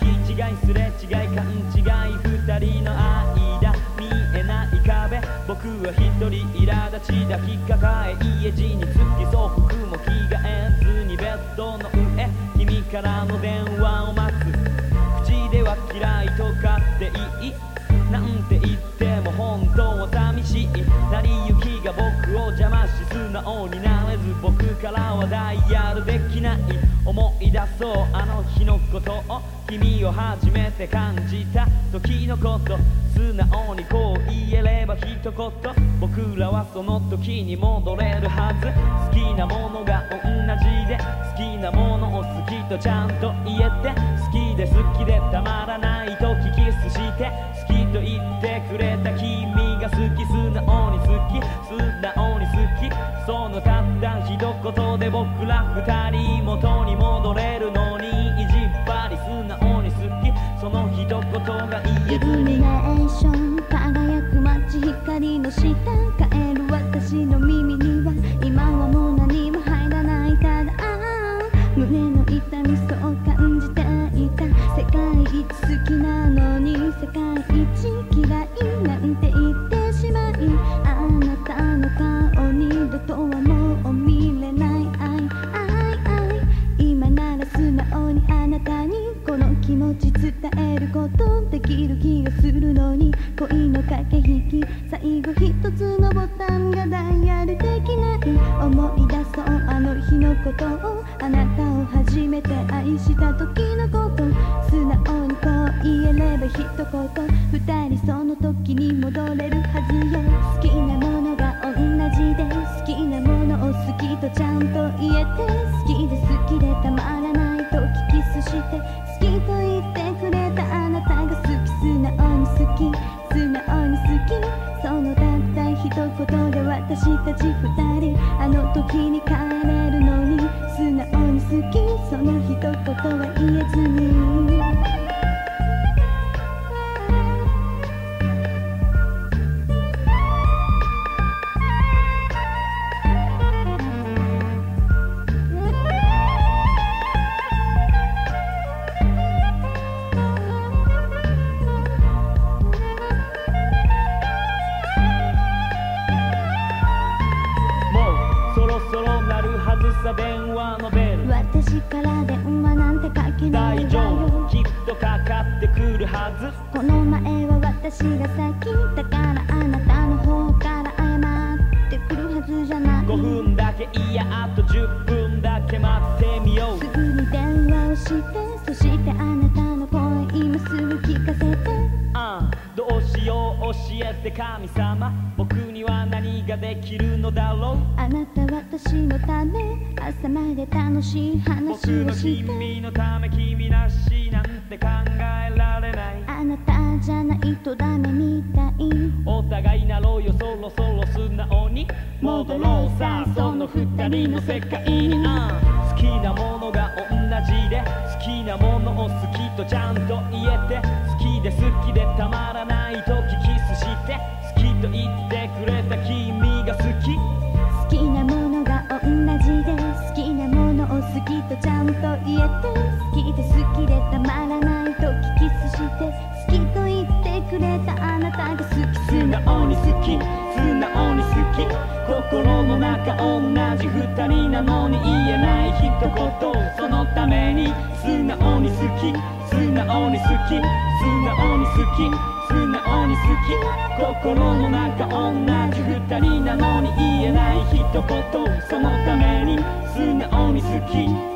き違いすれ違い勘違い二人の間見えない壁。僕は一人苛立ち抱きかかえ家路につきそう服も着替えずにベッドの上。君からの電話を待つ。口では嫌いとかっていい？なんて言っても本当は寂しい。成り行きが僕を邪魔し素直になれず。僕からはダイヤルできない。思い出そうあの日のことを。君を初めて感じた時のこと素直にこう言えれば一言僕らはその時に戻れるはず好きなものが同じで好きなものを好きとちゃんと言えて好きで好きでたまらないとキスして好きと言ってくれた君が好き素直に好き素直に好きそのたった一言で僕ら二人元に戻のことをあなたを初めて愛した時のこと素直にこう言えれば一言二人。その時に戻れるはずよ好きなものが同じで好きなものを好きとちゃんと言えて好きで好きでたまらないとキスして好きと言ってくれたあなたが好き。素直に好き。素直に好き。そのたった一言で私たち二人あの時に帰れるのに素直に好き。その一言は言えずに。から電話なんてかけない大丈夫きっとかかってくるはず。この前は私が先だからあなたの方から謝ってくるはずじゃない。5分だけいやあと10分だけ待ってみようすぐに電話をしてそしてあなたの声今すぐ聞かせて。ああ。どうしよう教えて神様。ができるのだろう？あなた私のため朝まで楽しい話僕のをして君のため君なしなんて考えられない。あなたじゃないとダメみたい。お互いなろうよそろそろ素直に。戻ろうさその二人の世界にああ好きなものが同じで好きなものを好きとちゃんと直に好き素直に好き。心の中同じ二人なのに言えない一言。そのために素直に好き素直に好き素直に好き素直に好き。心の中同じ二人なのに言えない一言。そのために素直に好き。